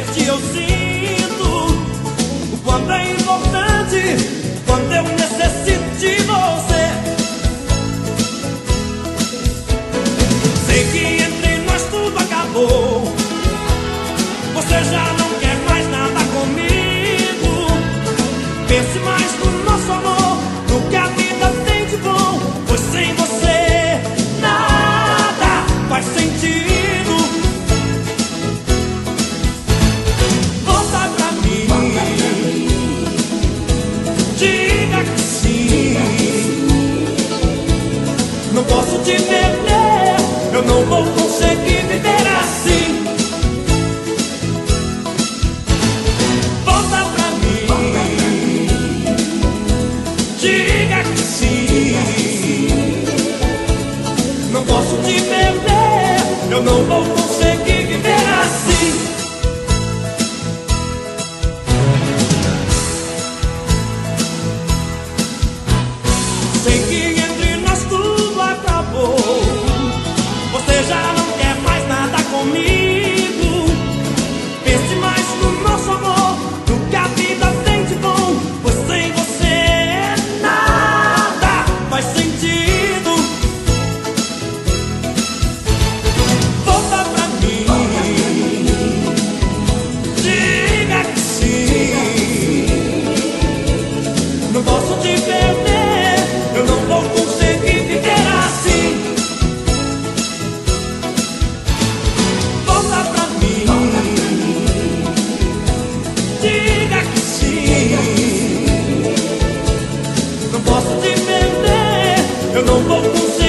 prazer que eu sinto quando é importante. Não posso te perder, eu não vou conseguir viver assim. Volta pra mim, Volta pra mim. diga que sim. Não posso te perder, eu não vou Eu não vou conseguir.